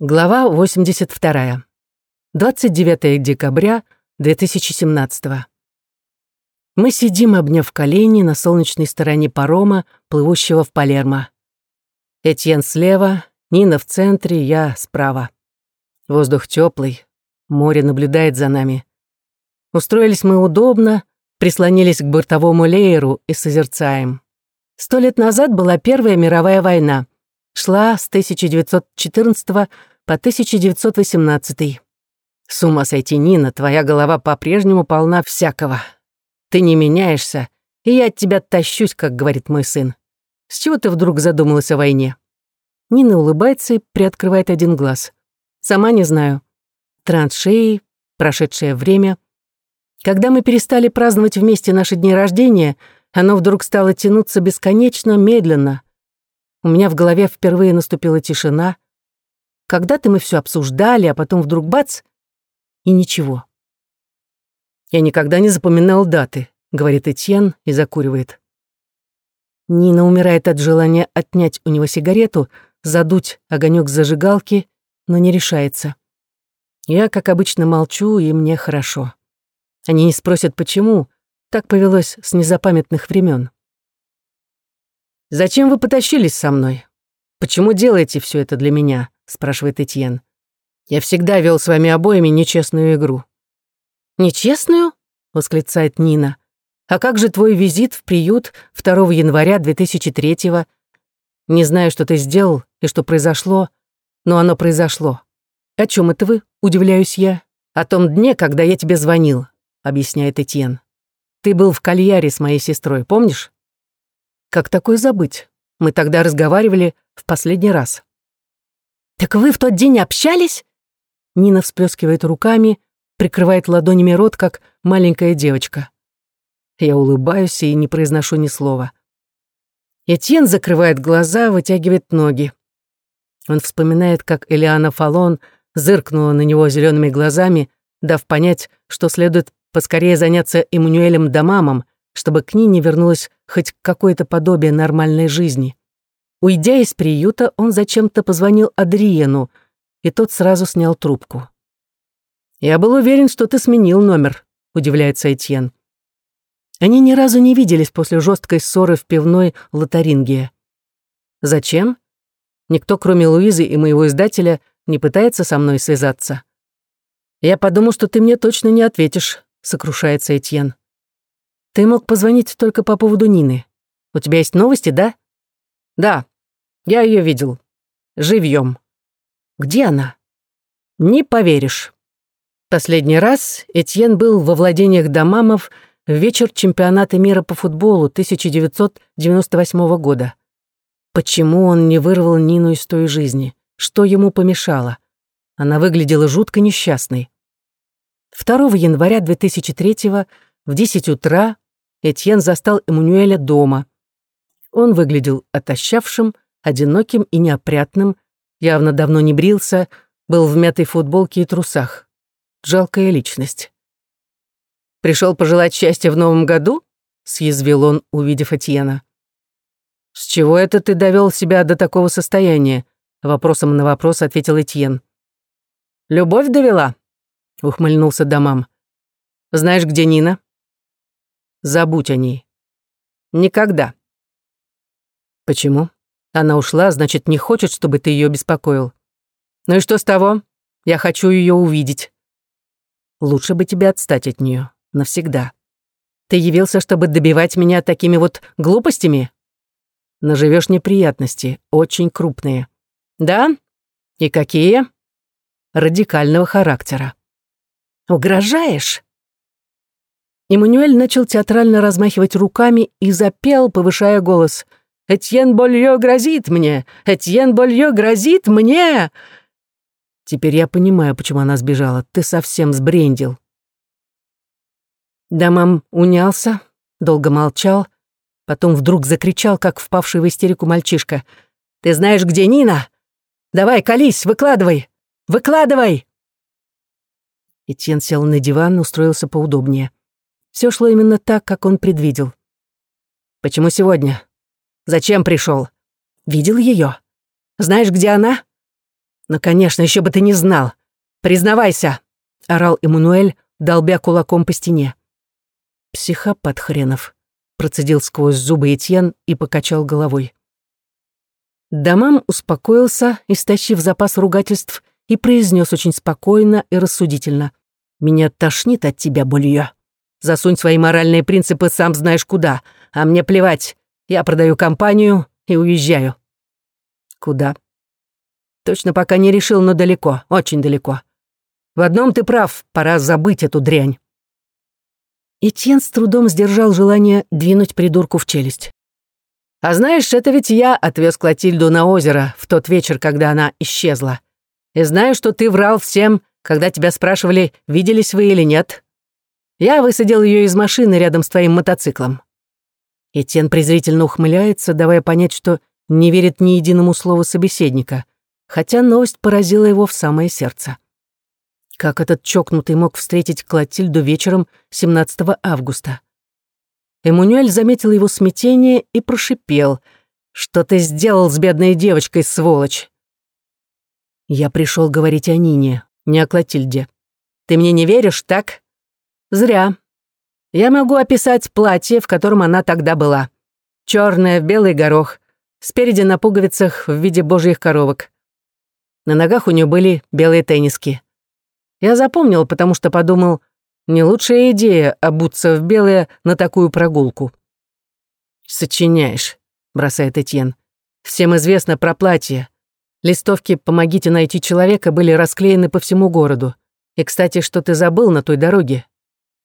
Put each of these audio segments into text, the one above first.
Глава 82. 29 декабря 2017. Мы сидим, обняв колени на солнечной стороне парома, плывущего в Палермо. Этьен слева, Нина в центре, я справа. Воздух теплый, море наблюдает за нами. Устроились мы удобно, прислонились к бортовому лееру и созерцаем. Сто лет назад была Первая мировая война — шла с 1914 по 1918. С ума сойти, Нина, твоя голова по-прежнему полна всякого. Ты не меняешься, и я от тебя тащусь, как говорит мой сын. С чего ты вдруг задумалась о войне? Нина улыбается и приоткрывает один глаз. Сама не знаю. Траншеи, прошедшее время. Когда мы перестали праздновать вместе наши дни рождения, оно вдруг стало тянуться бесконечно медленно, у меня в голове впервые наступила тишина. Когда-то мы все обсуждали, а потом вдруг бац — и ничего. «Я никогда не запоминал даты», — говорит Этьен и закуривает. Нина умирает от желания отнять у него сигарету, задуть огонек зажигалки, но не решается. Я, как обычно, молчу, и мне хорошо. Они не спросят, почему. Так повелось с незапамятных времен. «Зачем вы потащились со мной? Почему делаете все это для меня?» — спрашивает Этьен. «Я всегда вел с вами обоими нечестную игру». «Нечестную?» — восклицает Нина. «А как же твой визит в приют 2 января 2003-го? Не знаю, что ты сделал и что произошло, но оно произошло. О чем это вы?» — удивляюсь я. «О том дне, когда я тебе звонил», — объясняет Этьен. «Ты был в кальяре с моей сестрой, помнишь?» Как такое забыть? Мы тогда разговаривали в последний раз. «Так вы в тот день общались?» Нина всплескивает руками, прикрывает ладонями рот, как маленькая девочка. Я улыбаюсь и не произношу ни слова. Этьен закрывает глаза, вытягивает ноги. Он вспоминает, как Элиана Фалон зыркнула на него зелеными глазами, дав понять, что следует поскорее заняться Эммануэлем Дамамом, чтобы к Нине вернулось хоть какое-то подобие нормальной жизни. Уйдя из приюта, он зачем-то позвонил Адриену, и тот сразу снял трубку. «Я был уверен, что ты сменил номер», — удивляется Этьен. Они ни разу не виделись после жесткой ссоры в пивной Лотарингия. «Зачем? Никто, кроме Луизы и моего издателя, не пытается со мной связаться». «Я подумал, что ты мне точно не ответишь», — сокрушается Этьен. Ты мог позвонить только по поводу Нины. У тебя есть новости, да? Да, я ее видел. Живьем. Где она? Не поверишь. Последний раз Этьен был во владениях Дамамов в вечер чемпионата мира по футболу 1998 года. Почему он не вырвал Нину из той жизни? Что ему помешало? Она выглядела жутко несчастной. 2 января 2003 в 10 утра Этьен застал Эммануэля дома. Он выглядел отощавшим, одиноким и неопрятным, явно давно не брился, был в мятой футболке и трусах. Жалкая личность. «Пришел пожелать счастья в новом году?» — съязвил он, увидев Этьена. «С чего это ты довел себя до такого состояния?» — вопросом на вопрос ответил Этьен. «Любовь довела?» — ухмыльнулся Дамам. «Знаешь, где Нина?» Забудь о ней. Никогда. Почему? Она ушла, значит, не хочет, чтобы ты ее беспокоил. Ну и что с того? Я хочу ее увидеть. Лучше бы тебе отстать от нее навсегда. Ты явился, чтобы добивать меня такими вот глупостями? Наживешь неприятности, очень крупные. Да? И какие? Радикального характера. Угрожаешь? Эммануэль начал театрально размахивать руками и запел, повышая голос. «Этьен Больё грозит мне! Этьен Больё грозит мне!» Теперь я понимаю, почему она сбежала. Ты совсем сбрендил. Дамам унялся, долго молчал, потом вдруг закричал, как впавший в истерику мальчишка. «Ты знаешь, где Нина? Давай, колись, выкладывай! Выкладывай!» Этьен сел на диван, устроился поудобнее. Все шло именно так, как он предвидел. «Почему сегодня? Зачем пришел? Видел ее? Знаешь, где она?» «Ну, конечно, еще бы ты не знал. Признавайся!» — орал Эммануэль, долбя кулаком по стене. «Психопат хренов», — процедил сквозь зубы Этьен и покачал головой. Дамам успокоился, истощив запас ругательств, и произнес очень спокойно и рассудительно. «Меня тошнит от тебя, Бульё. Засунь свои моральные принципы сам знаешь куда, а мне плевать. Я продаю компанию и уезжаю». «Куда?» «Точно пока не решил, но далеко, очень далеко. В одном ты прав, пора забыть эту дрянь». Этьен с трудом сдержал желание двинуть придурку в челюсть. «А знаешь, это ведь я отвез Клотильду на озеро в тот вечер, когда она исчезла. И знаю, что ты врал всем, когда тебя спрашивали, виделись вы или нет. Я высадил ее из машины рядом с твоим мотоциклом». Этьен презрительно ухмыляется, давая понять, что не верит ни единому слову собеседника, хотя новость поразила его в самое сердце. Как этот чокнутый мог встретить Клотильду вечером 17 августа? Эммануэль заметил его смятение и прошипел. «Что ты сделал с бедной девочкой, сволочь?» «Я пришел говорить о Нине, не о Клотильде. Ты мне не веришь, так?» «Зря. Я могу описать платье, в котором она тогда была. Черное в белый горох, спереди на пуговицах в виде божьих коровок. На ногах у нее были белые тенниски. Я запомнил, потому что подумал, не лучшая идея обуться в белое на такую прогулку. «Сочиняешь», — бросает Этьен. «Всем известно про платье. Листовки «Помогите найти человека» были расклеены по всему городу. И, кстати, что ты забыл на той дороге?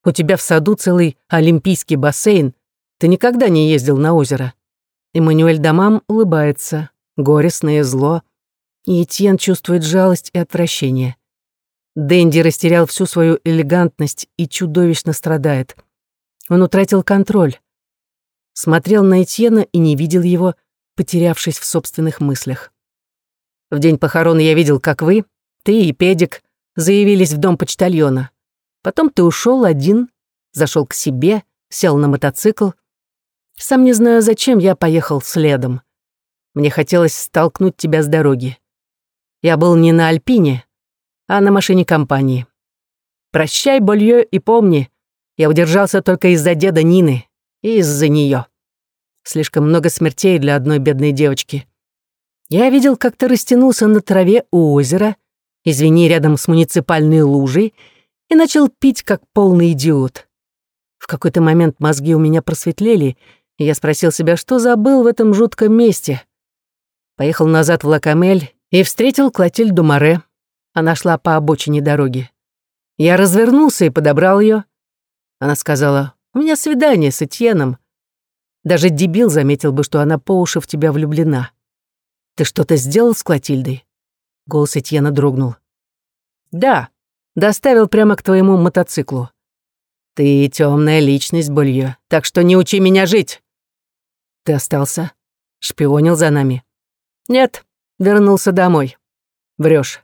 У тебя в саду целый олимпийский бассейн. Ты никогда не ездил на озеро». Эммануэль Дамам улыбается, горестное зло. И Этьен чувствует жалость и отвращение. Дэнди растерял всю свою элегантность и чудовищно страдает. Он утратил контроль. Смотрел на Этьена и не видел его, потерявшись в собственных мыслях. В день похорон я видел, как вы, ты и Педик, заявились в дом почтальона. Потом ты ушел один, зашел к себе, сел на мотоцикл. Сам не знаю, зачем я поехал следом. Мне хотелось столкнуть тебя с дороги. Я был не на Альпине, а на машине компании. Прощай, Болье, и помни, я удержался только из-за деда Нины и из-за нее. Слишком много смертей для одной бедной девочки. Я видел, как ты растянулся на траве у озера, извини, рядом с муниципальной лужей, и начал пить, как полный идиот. В какой-то момент мозги у меня просветлели, и я спросил себя, что забыл в этом жутком месте. Поехал назад в Лакамель и встретил Клотильду Море, она шла по обочине дороги. Я развернулся и подобрал ее. Она сказала, «У меня свидание с Этьеном». Даже дебил заметил бы, что она по уши в тебя влюблена. «Ты что-то сделал с Клотильдой?» Голос Этьена дрогнул. «Да, доставил прямо к твоему мотоциклу. Ты темная личность, Булье, так что не учи меня жить». «Ты остался? Шпионил за нами?» «Нет, вернулся домой. Врешь.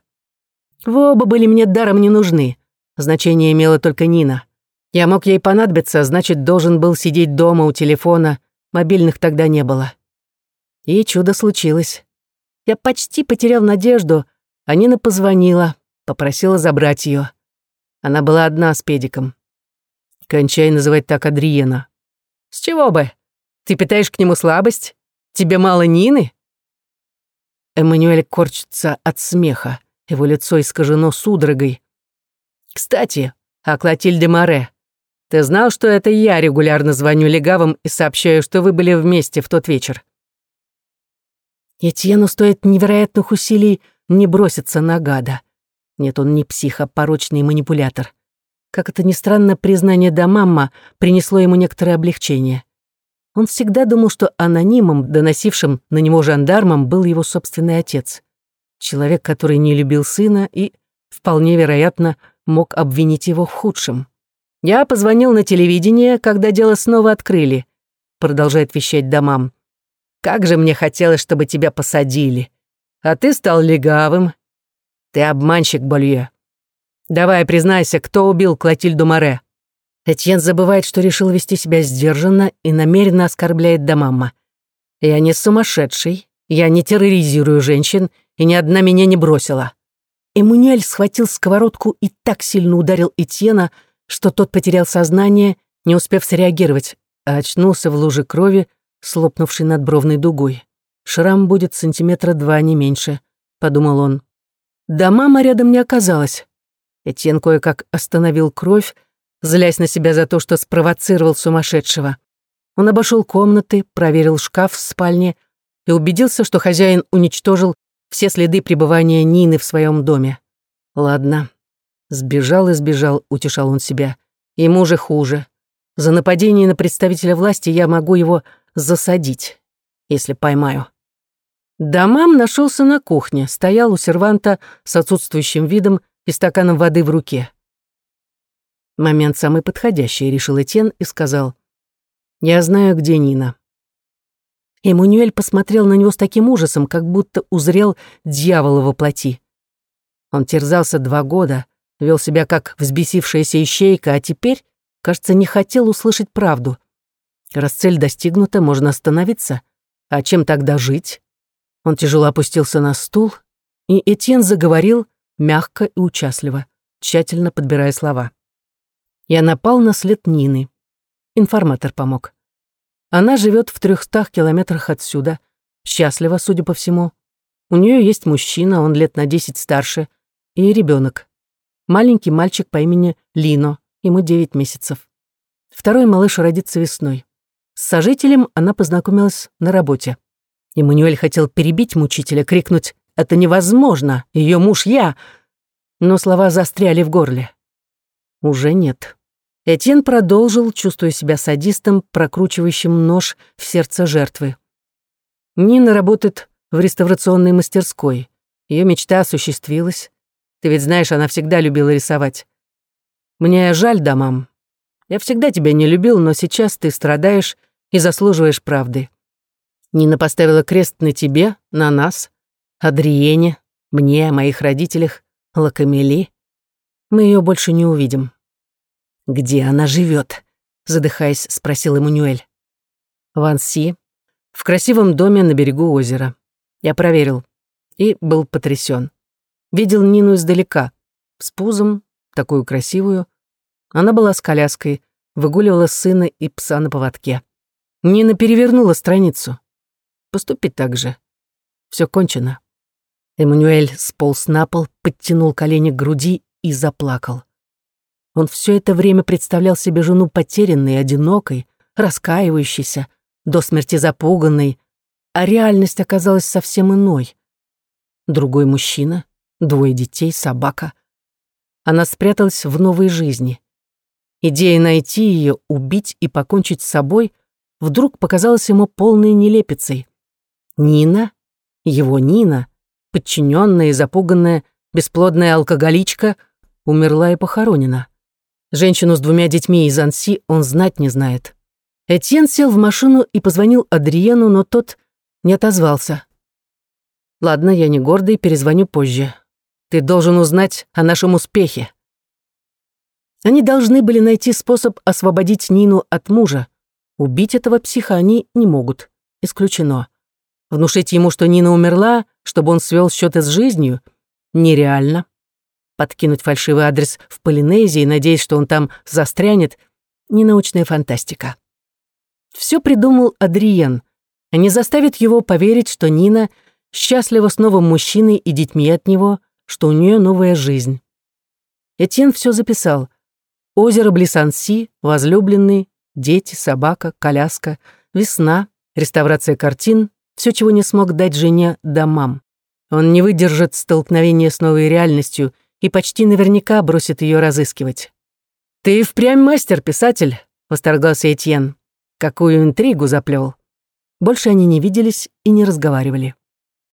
Вы оба были мне даром не нужны. Значение имела только Нина. Я мог ей понадобиться, значит, должен был сидеть дома у телефона. Мобильных тогда не было. И чудо случилось. Я почти потерял надежду, а Нина позвонила, попросила забрать ее. Она была одна с педиком. Кончай называть так Адриена. С чего бы? Ты питаешь к нему слабость? Тебе мало Нины? Эммануэль корчится от смеха. Его лицо искажено судорогой. «Кстати, о Клотильде Море. Ты знал, что это я регулярно звоню легавым и сообщаю, что вы были вместе в тот вечер?» Этьену стоит невероятных усилий не броситься на гада. Нет, он не псих, а порочный манипулятор. Как это ни странно, признание до мамма принесло ему некоторое облегчение. Он всегда думал, что анонимом, доносившим на него жандармом, был его собственный отец человек, который не любил сына и, вполне вероятно, мог обвинить его в худшем. «Я позвонил на телевидение, когда дело снова открыли», продолжает вещать домам. «Как же мне хотелось, чтобы тебя посадили. А ты стал легавым. Ты обманщик, Болье. Давай, признайся, кто убил Клотильду Море?» Этьен забывает, что решил вести себя сдержанно и намеренно оскорбляет Дамамма. «Я не сумасшедший, я не терроризирую женщин и ни одна меня не бросила. Эммануэль схватил сковородку и так сильно ударил Этьена, что тот потерял сознание, не успев среагировать, а очнулся в луже крови, слопнувшей над бровной дугой. Шрам будет сантиметра два, не меньше, подумал он. Да мама рядом не оказалась. Этьен кое-как остановил кровь, злясь на себя за то, что спровоцировал сумасшедшего. Он обошел комнаты, проверил шкаф в спальне и убедился, что хозяин уничтожил все следы пребывания Нины в своем доме. Ладно. Сбежал и сбежал, утешал он себя. Ему же хуже. За нападение на представителя власти я могу его засадить, если поймаю. Дамам нашелся на кухне, стоял у серванта с отсутствующим видом и стаканом воды в руке. Момент самый подходящий, решил Этьен и сказал. «Я знаю, где Нина». Эммануэль посмотрел на него с таким ужасом, как будто узрел дьявола во плоти. Он терзался два года, вел себя как взбесившаяся ищейка, а теперь, кажется, не хотел услышать правду. Раз цель достигнута, можно остановиться. А чем тогда жить? Он тяжело опустился на стул, и Этьен заговорил мягко и участливо, тщательно подбирая слова. Я напал на след Нины. Информатор помог. Она живет в трехстах километрах отсюда, счастлива, судя по всему. У нее есть мужчина, он лет на десять старше, и ребенок. Маленький мальчик по имени Лино, ему девять месяцев. Второй малыш родится весной. С сожителем она познакомилась на работе. Эммануэль хотел перебить мучителя, крикнуть «Это невозможно! Ее муж я!» Но слова застряли в горле. Уже нет. Этьен продолжил, чувствуя себя садистом, прокручивающим нож в сердце жертвы. Нина работает в реставрационной мастерской. Ее мечта осуществилась. Ты ведь знаешь, она всегда любила рисовать. Мне жаль, да, мам. Я всегда тебя не любил, но сейчас ты страдаешь и заслуживаешь правды. Нина поставила крест на тебе, на нас, Адриене, мне, моих родителях, Лакамели. Мы ее больше не увидим. «Где она живет? задыхаясь, спросил Эммануэль. «В Анси, в красивом доме на берегу озера. Я проверил и был потрясен. Видел Нину издалека, с пузом, такую красивую. Она была с коляской, выгуливала сына и пса на поводке. Нина перевернула страницу. Поступить так же. Все кончено. Эммануэль сполз на пол, подтянул колени к груди и заплакал. Он все это время представлял себе жену потерянной, одинокой, раскаивающейся, до смерти запуганной, а реальность оказалась совсем иной. Другой мужчина, двое детей, собака. Она спряталась в новой жизни. Идея найти ее, убить и покончить с собой вдруг показалась ему полной нелепицей. Нина, его Нина, подчиненная и запуганная, бесплодная алкоголичка, умерла и похоронена. Женщину с двумя детьми из Анси он знать не знает. Этьен сел в машину и позвонил Адриену, но тот не отозвался. «Ладно, я не гордый, перезвоню позже. Ты должен узнать о нашем успехе». Они должны были найти способ освободить Нину от мужа. Убить этого психа они не могут. Исключено. Внушить ему, что Нина умерла, чтобы он свел счеты с жизнью, нереально подкинуть фальшивый адрес в Полинезии, надеясь, что он там застрянет, ненаучная фантастика. Все придумал Адриен. Они заставят его поверить, что Нина счастлива с новым мужчиной и детьми от него, что у нее новая жизнь. Этьен все записал. Озеро Блисанси, возлюбленный, дети, собака, коляска, весна, реставрация картин, все, чего не смог дать жене домам. Он не выдержит столкновения с новой реальностью и почти наверняка бросит ее разыскивать. «Ты впрямь мастер, писатель», — восторгался Этьен. «Какую интригу заплел». Больше они не виделись и не разговаривали.